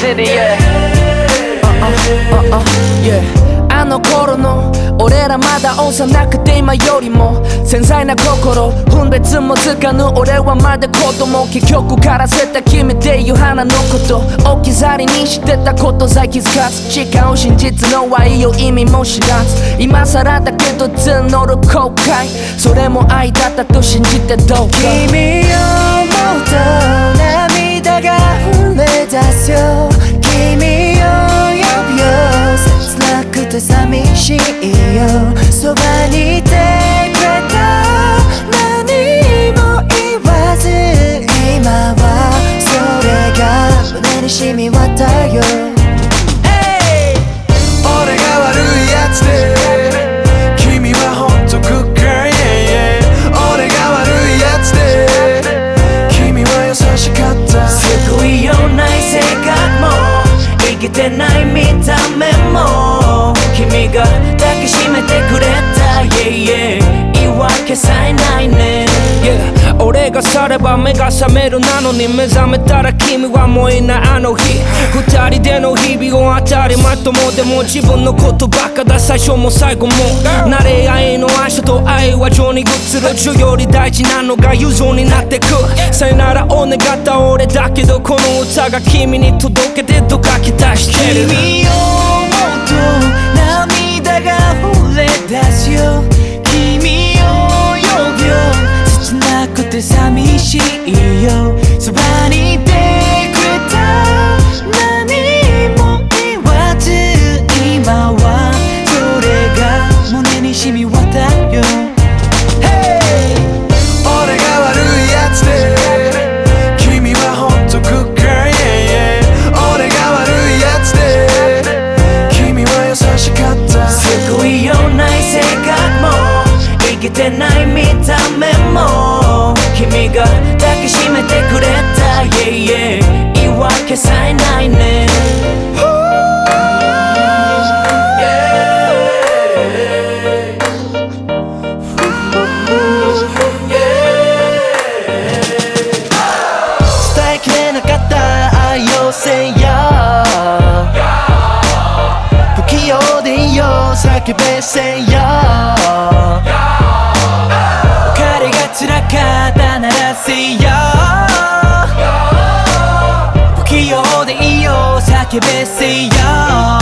city yeah uh, uh, uh, yeah. あの頃の俺らまだ幼くて今よりも繊細な心分別もつかぬ俺はまだ子供。結局からせた君っていう花のこと置き去りにしてたことさえ気づかず誓う真実の愛を意味も知らず。今更だけど募る後悔それも愛だったと信じてどうか。君をしいよそばにいてくれた。何も言わず今はそれが胸に染み渡るよ。俺が悪いやつで君はほんと俺が悪いやつで君は優しかった。救いようない性格も生きてない見た目も君が抱きしめてくれた。yeah, yeah 言い訳さえないね。Yeah 俺が去れば目が覚めるなのに目覚めたら君はもういないあの日。二人での日々を当たり前ともでも自分のことばっかだ。最初も最後も。慣れ合いの愛所と愛は情に移る。中より大事なのが友情になってく。さよならを願った俺だけどこの歌が君に届けてと書き出してる。君を思うと涙が溢れ出すよ。君を呼ぶよ。切なくて寂しいよ。そばにいてくれた。何も言わず今は。それが胸に染み渡てない見た目も君が抱きしめてくれた yeah, yeah 言い訳さえないね伝えきれなかった愛をせや不器用でいいよ叫べせよ。彼が辛かったならせよ。不器用でいいよ叫べせよ。